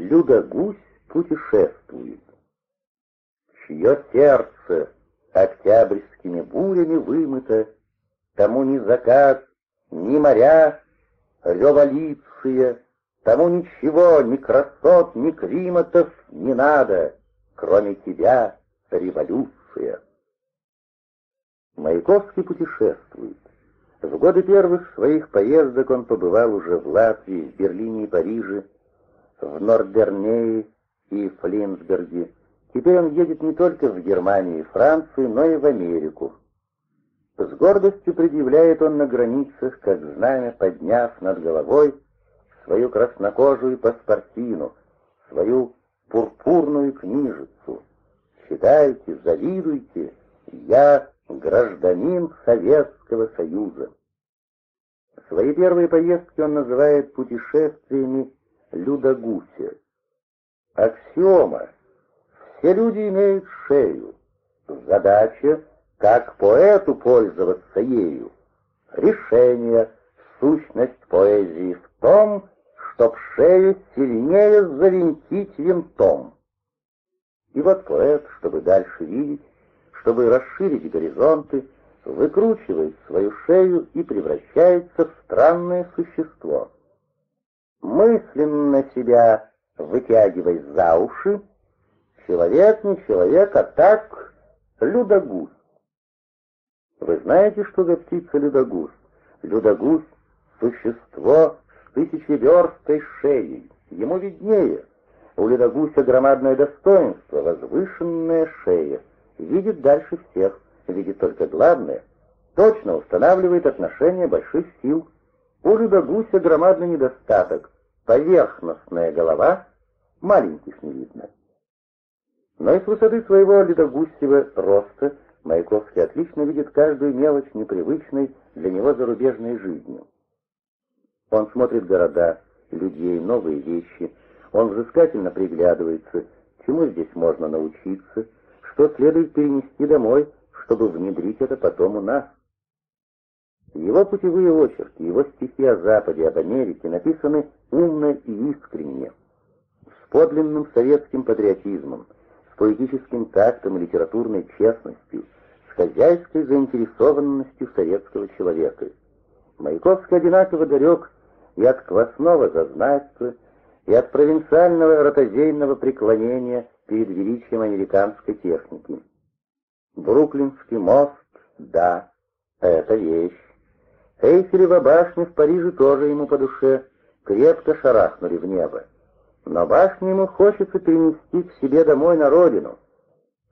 Люда-гусь путешествует. Чье сердце октябрьскими бурями вымыто, тому ни закат, ни моря, революция, тому ничего, ни красот, ни климатов не надо, кроме тебя, революция. Маяковский путешествует. В годы первых своих поездок он побывал уже в Латвии, в Берлине и Париже, в Нордернее и Флинсберге. Теперь он едет не только в Германию и Францию, но и в Америку. С гордостью предъявляет он на границах, как знамя, подняв над головой свою краснокожую паспортину, свою пурпурную книжицу. Читайте, завидуйте, я гражданин Советского Союза. Свои первые поездки он называет путешествиями Людогуся. Аксиома. Все люди имеют шею. Задача, как поэту пользоваться ею. Решение, сущность поэзии в том, чтоб шею сильнее завинтить винтом. И вот поэт, чтобы дальше видеть, чтобы расширить горизонты, выкручивает свою шею и превращается в странное существо. Мысленно себя вытягивая за уши, человек не человек, а так людогуз. Вы знаете, что за птица людогуз? Людогуз — существо с тысячеверстой шеей, ему виднее. У людогуся громадное достоинство, возвышенная шея — видит дальше всех, видит только главное, точно устанавливает отношения больших сил. У Людогуся громадный недостаток, поверхностная голова, маленьких не видно. Но и с высоты своего ледогусьего роста Маяковский отлично видит каждую мелочь непривычной для него зарубежной жизнью. Он смотрит города, людей, новые вещи, он взыскательно приглядывается, чему здесь можно научиться, что следует перенести домой, чтобы внедрить это потом у нас. Его путевые очерки, его стихи о Западе, об Америке написаны умно и искренне, с подлинным советским патриотизмом, с поэтическим тактом и литературной честностью, с хозяйской заинтересованностью советского человека. Маяковский одинаково далек и от квасного зазнайства, и от провинциального ротозейного преклонения перед величием американской техники. Бруклинский мост, да, это вещь. Эйфелева башня в Париже тоже ему по душе, крепко шарахнули в небо. Но башню ему хочется перенести к себе домой на родину.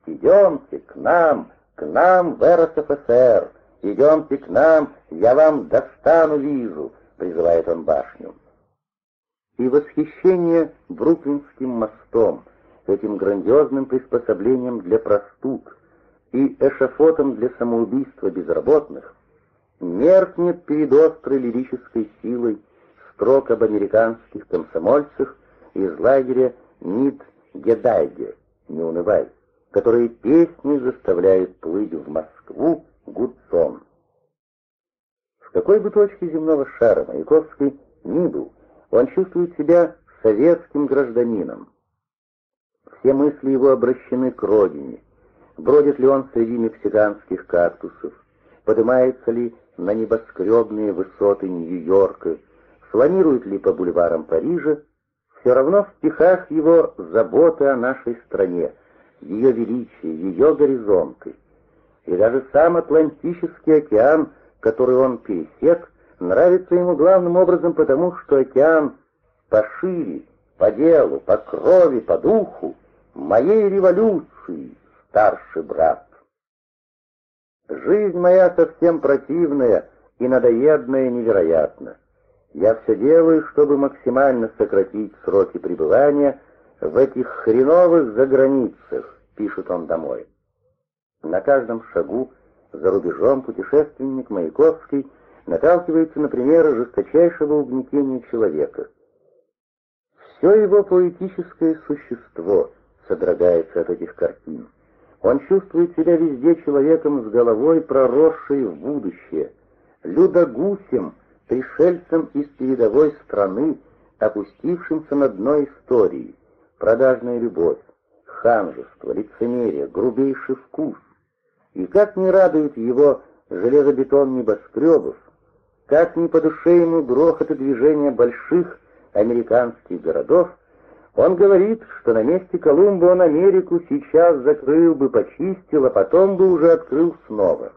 «Идемте к нам, к нам в РСФСР, идемте к нам, я вам достану визу», — призывает он башню. И восхищение Бруклинским мостом — этим грандиозным приспособлением для простуд и эшафотом для самоубийства безработных, меркнет перед острой лирической силой строк об американских комсомольцах из лагеря Нид-Гедайге, не унывай, которые песни заставляют плыть в Москву гудцом. В какой бы точке земного шара Маяковский ни был, он чувствует себя советским гражданином, все мысли его обращены к родине. Бродит ли он среди мексиканских кактусов? Поднимается ли на небоскребные высоты Нью-Йорка? Фланирует ли по бульварам Парижа? Все равно в стихах его заботы о нашей стране, ее величие, ее горизонты. И даже сам Атлантический океан, который он пересек, нравится ему главным образом потому, что океан пошире, по делу, по крови, по духу, моей революции, старший брат. Жизнь моя совсем противная и надоедная невероятно. Я все делаю, чтобы максимально сократить сроки пребывания в этих хреновых заграницах, пишет он домой. На каждом шагу за рубежом путешественник Маяковский наталкивается на примеры жесточайшего угнетения человека. Все его поэтическое существо — содрогается от этих картин. Он чувствует себя везде человеком с головой, проросшей в будущее, людогусем, пришельцем из передовой страны, опустившимся на дно истории — продажная любовь, ханжество, лицемерие, грубейший вкус. И как не радует его железобетон небоскребов, как не по душе ему грохот и движение больших американских городов, он говорит, что на месте Колумба он Америку сейчас закрыл бы, почистил, а потом бы уже открыл снова.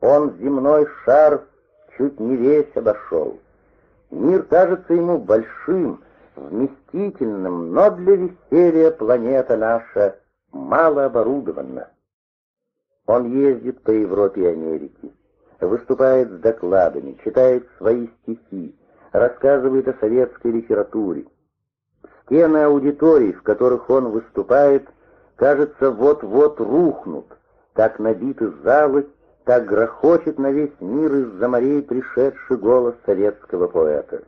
Он земной шар чуть не весь обошел. Мир кажется ему большим, вместительным, но для веселья планета наша мало оборудована. Он ездит по Европе и Америке, выступает с докладами, читает свои стихи, рассказывает о советской литературе. Стены аудиторий, в которых он выступает, кажется, вот-вот рухнут, так набиты залы, так грохочет на весь мир из-за морей пришедший голос советского поэта.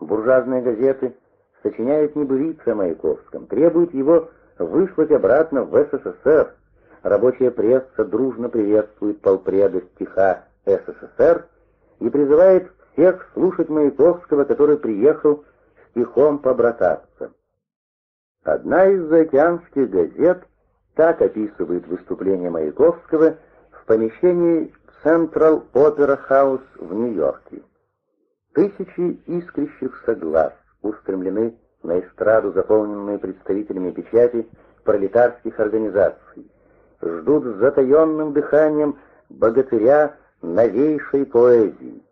Буржуазные газеты сочиняют небылицы о Маяковском, требуют его выслать обратно в СССР. Рабочая пресса дружно приветствует полпреда стиха СССР и призывает всех слушать Маяковского, который приехал стихом побрататься. Одна из заокеанских газет так описывает выступление Маяковского в помещении Central Opera House в Нью-Йорке. Тысячи искрящихся глаз устремлены на эстраду, заполненную представителями печати пролетарских организаций, ждут с затаенным дыханием богатыря новейшей поэзии.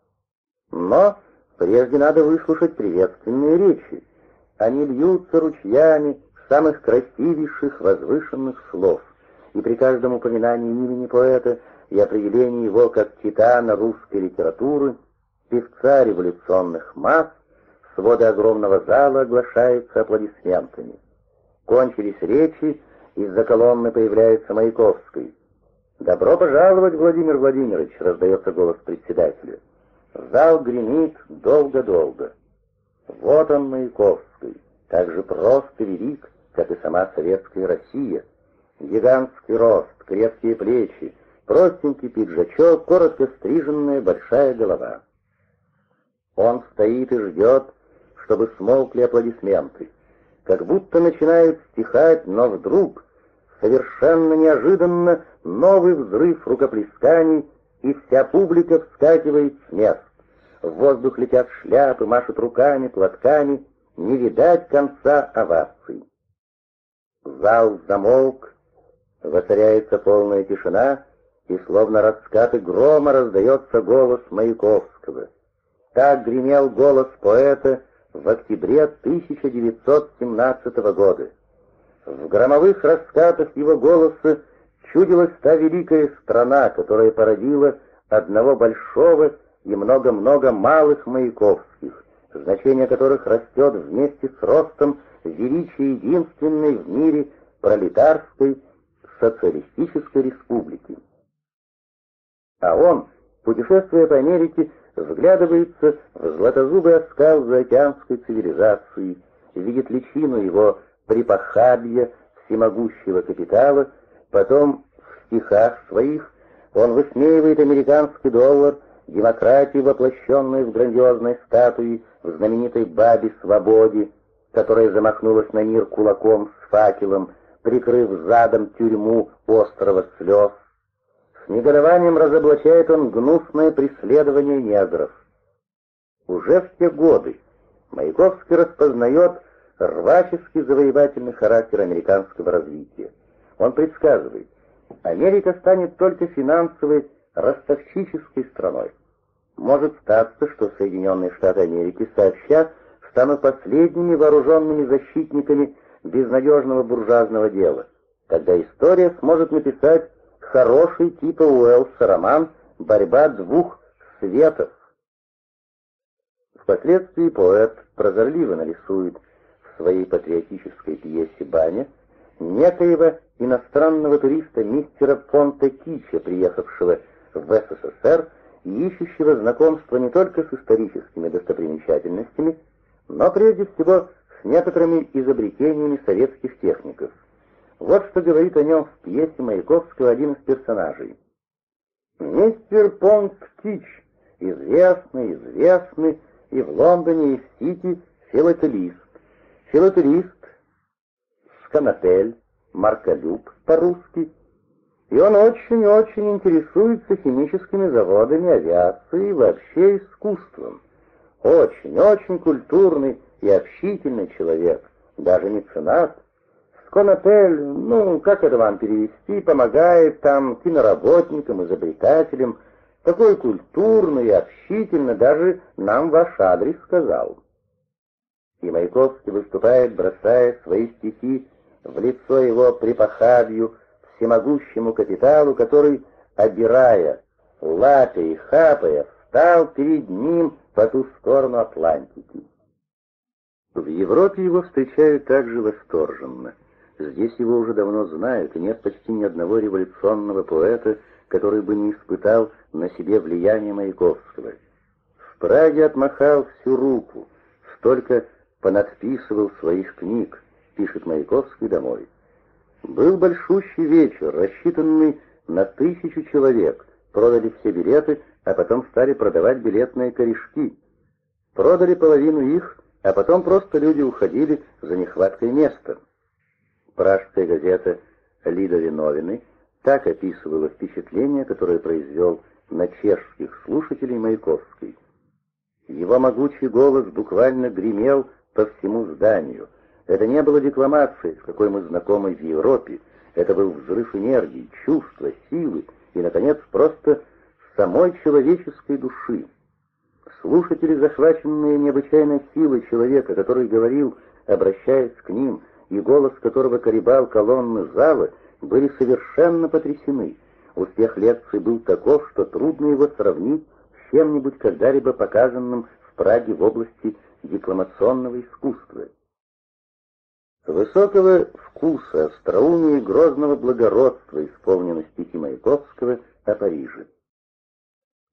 Но прежде надо выслушать приветственные речи. Они льются ручьями самых красивейших возвышенных слов, и при каждом упоминании имени поэта и определении его как титана русской литературы, певца революционных масс, своды огромного зала оглашаются аплодисментами. Кончились речи, из-за колонны появляется Маяковский. «Добро пожаловать, Владимир Владимирович!» — раздается голос председателя. Зал гремит долго-долго. Вот он, Маяковский, так же прост и велик, как и сама советская Россия. Гигантский рост, крепкие плечи, простенький пиджачок, коротко стриженная большая голова. Он стоит и ждет, чтобы смолкли аплодисменты. Как будто начинают стихать, но вдруг, совершенно неожиданно, новый взрыв рукоплесканий и вся публика вскакивает с мест. В воздух летят шляпы, машут руками, платками, не видать конца оваций. Зал замолк, воцаряется полная тишина, и словно раскаты грома раздается голос Маяковского. Так гремел голос поэта в октябре 1917 года. В громовых раскатах его голоса чудилась та великая страна, которая породила одного большого и много-много малых маяковских, значение которых растет вместе с ростом величия единственной в мире пролетарской социалистической республики. А он, путешествуя по Америке, вглядывается в златозубый оскал заокеанской цивилизации, видит личину его припахабья всемогущего капитала, Потом в стихах своих он высмеивает американский доллар, демократию, воплощенную в грандиозной статуе в знаменитой бабе Свободе, которая замахнулась на мир кулаком с факелом, прикрыв задом тюрьму острова слез. С негодованием разоблачает он гнусное преследование негров. Уже в те годы Маяковский распознает рваческий завоевательный характер американского развития. Он предсказывает, Америка станет только финансовой ростовщической страной. Может статься, что Соединенные Штаты Америки сообща станут последними вооруженными защитниками безнадежного буржуазного дела. Тогда история сможет написать хороший типа Уэллса роман «Борьба двух светов». Впоследствии поэт прозорливо нарисует в своей патриотической пьесе «Баня» некоего иностранного туриста мистера Понте Кича, приехавшего в СССР и ищущего знакомства не только с историческими достопримечательностями, но прежде всего с некоторыми изобретениями советских техников. Вот что говорит о нем в пьесе Маяковского один из персонажей. «Мистер Понт Кич, известный, известный и в Лондоне, и в Сити филателист, филателист, сканатель, марколюб по-русски, и он очень-очень интересуется химическими заводами, авиацией и вообще искусством. Очень-очень культурный и общительный человек, даже меценат. Сконатель, ну, как это вам перевести, помогает там киноработникам, изобретателям, такой культурный и общительный, даже нам ваш адрес сказал. И Маяковский выступает, бросая свои стихи в лицо его припахабью, всемогущему капиталу, который, обирая, лапя и хапая, встал перед ним по ту сторону Атлантики. В Европе его встречают также восторженно. Здесь его уже давно знают, и нет почти ни одного революционного поэта, который бы не испытал на себе влияние Маяковского. В Праге отмахал всю руку, столько понадписывал своих книг, пишет Маяковский домой. Был большущий вечер, рассчитанный на тысячу человек, продали все билеты, а потом стали продавать билетные корешки. Продали половину их, а потом просто люди уходили за нехваткой места. Пражская газета «Лидови новины» так описывала впечатление, которое произвел на чешских слушателей Маяковский. Его могучий голос буквально гремел по всему зданию. Это не было декламацией, с какой мы знакомы в Европе. Это был взрыв энергии, чувства, силы и, наконец, просто самой человеческой души. Слушатели, захваченные необычайной силой человека, который говорил, обращаясь к ним, и голос которого коребал колонны зала, были совершенно потрясены. Успех лекции был таков, что трудно его сравнить с чем-нибудь когда-либо показанным в Праге в области декламационного искусства. Высокого вкуса, остроумия и грозного благородства исполнены стихи Маяковского о Париже.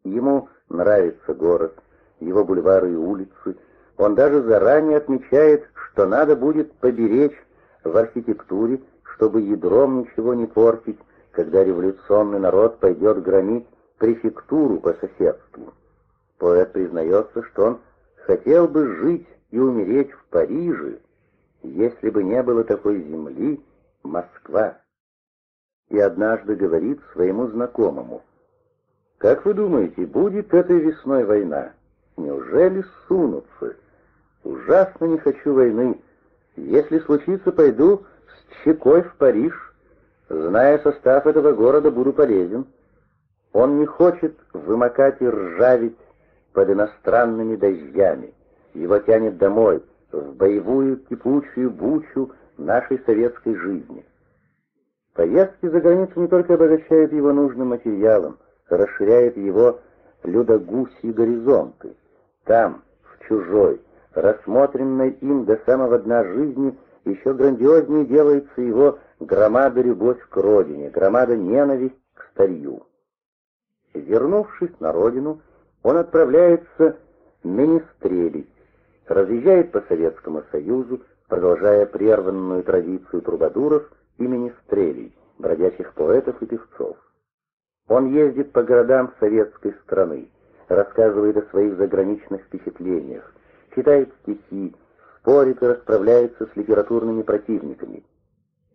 Ему нравится город, его бульвары и улицы. Он даже заранее отмечает, что надо будет поберечь в архитектуре, чтобы ядром ничего не портить, когда революционный народ пойдет громить префектуру по соседству. Поэт признается, что он хотел бы жить и умереть в Париже, если бы не было такой земли, Москва. И однажды говорит своему знакомому, «Как вы думаете, будет этой весной война? Неужели сунутся? Ужасно не хочу войны. Если случится, пойду с чекой в Париж. Зная состав этого города, буду полезен. Он не хочет вымокать и ржаветь под иностранными дождями. Его тянет домой, в боевую кипучую бучу нашей советской жизни. Поездки за границу не только обогащают его нужным материалом, расширяют его людогусьи горизонты. Там, в чужой, рассмотренной им до самого дна жизни, еще грандиознее делается его громада любовь к родине, громада ненависть к старью. Вернувшись на родину, он отправляется министрелить, разъезжает по Советскому Союзу, продолжая прерванную традицию трубадуров и министрелей, бродячих поэтов и певцов. Он ездит по городам советской страны, рассказывает о своих заграничных впечатлениях, читает стихи, спорит и расправляется с литературными противниками.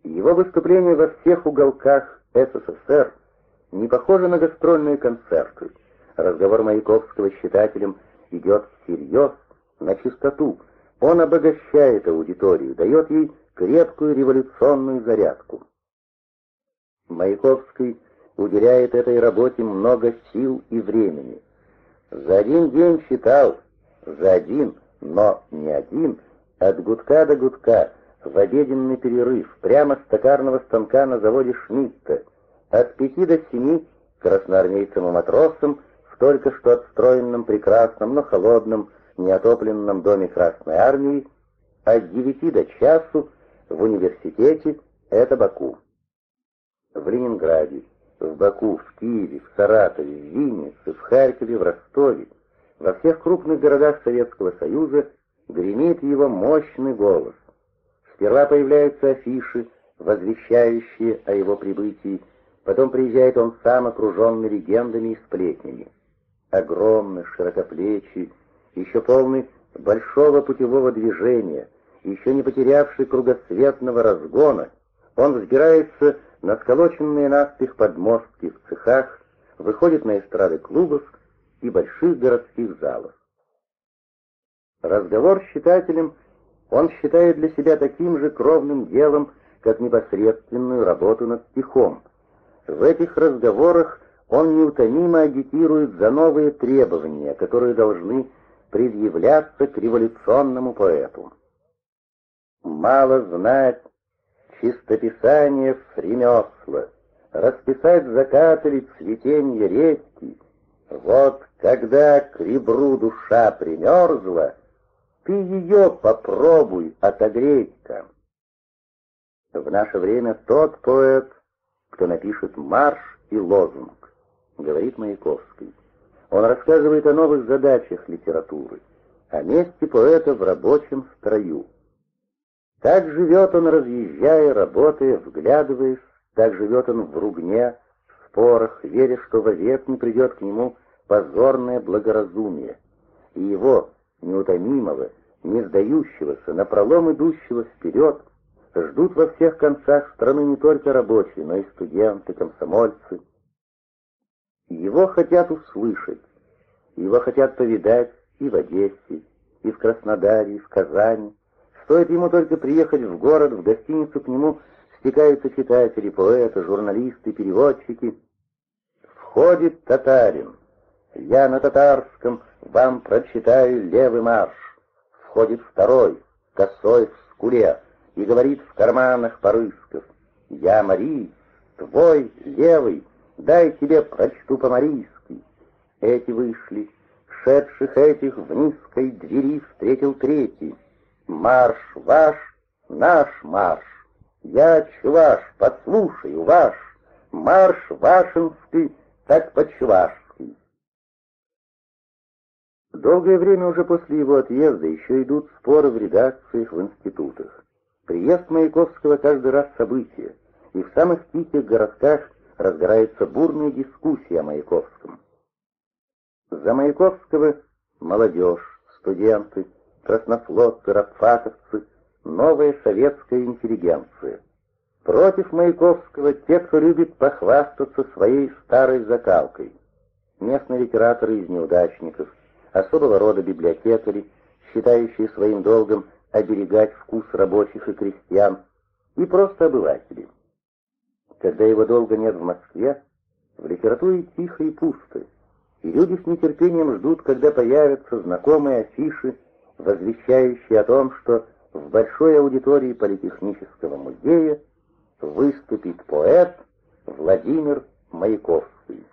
Его выступления во всех уголках СССР не похожи на гастрольные концерты. Разговор Маяковского с читателем идет всерьез, на чистоту. Он обогащает аудиторию, дает ей крепкую революционную зарядку. Маяковский уделяет этой работе много сил и времени. За один день читал, за один, но не один, от гудка до гудка, в обеденный перерыв, прямо с токарного станка на заводе Шмидта, от пяти до семи красноармейцам и матросам в только что отстроенном прекрасном, но холодном, неотопленном доме Красной Армии, от девяти до часу в университете это Баку. В Ленинграде, в Баку, в Киеве, в Саратове, в Виннице, в Харькове, в Ростове, во всех крупных городах Советского Союза гремит его мощный голос. Сперва появляются афиши, возвещающие о его прибытии, потом приезжает он сам, окруженный легендами и сплетнями. Огромный, широкоплечий, еще полный большого путевого движения, еще не потерявший кругосветного разгона, он взбирается на сколоченные наспех подмостки в цехах, выходит на эстрады клубов и больших городских залов. Разговор с читателем он считает для себя таким же кровным делом, как непосредственную работу над стихом. В этих разговорах он неутомимо агитирует за новые требования, которые должны предъявляться к революционному поэту. Мало знать чистописание с ремесла, расписать закат или цветенье редьки. Вот когда к ребру душа примерзла, ты ее попробуй отогреть-ка. В наше время тот поэт, кто напишет марш и лозунг, говорит Маяковский. Он рассказывает о новых задачах литературы, о месте поэта в рабочем строю. Так живет он, разъезжая, работая, вглядываясь, так живет он в ругне, в спорах, веря, что вовек не придет к нему позорное благоразумие. И его, неутомимого, не сдающегося, напролом идущего вперед, ждут во всех концах страны не только рабочие, но и студенты, комсомольцы. Его хотят услышать, его хотят повидать и в Одессе, и в Краснодаре, и в Казани. Стоит ему только приехать в город, в гостиницу к нему стекаются читатели, поэты, журналисты, переводчики. Входит татарин. Я на татарском вам прочитаю левый марш. Входит второй, косой в скуле, и говорит в карманах порысков. Я Мари, твой левый, дай тебе прочту по-марийски. Эти вышли, шедших этих в низкой двери встретил третий. Марш ваш, наш марш, я чуваш, подслушаю ваш, марш вашинский, так по-чувашски. Долгое время уже после его отъезда еще идут споры в редакциях, в институтах. Приезд Маяковского каждый раз событие, и в самых тихих городках разгорается бурная дискуссия о Маяковском. За Маяковского молодежь, студенты, краснофлотцы, рабфаковцы, новая советская интеллигенция. Против Маяковского те, кто любит похвастаться своей старой закалкой. Местные литераторы из неудачников, особого рода библиотекари, считающие своим долгом оберегать вкус рабочих и крестьян, и просто обыватели. Когда его долго нет в Москве, в литературе тихо и пусто, и люди с нетерпением ждут, когда появятся знакомые афиши, возвещающие о том, что в большой аудитории Политехнического музея выступит поэт Владимир Маяковский.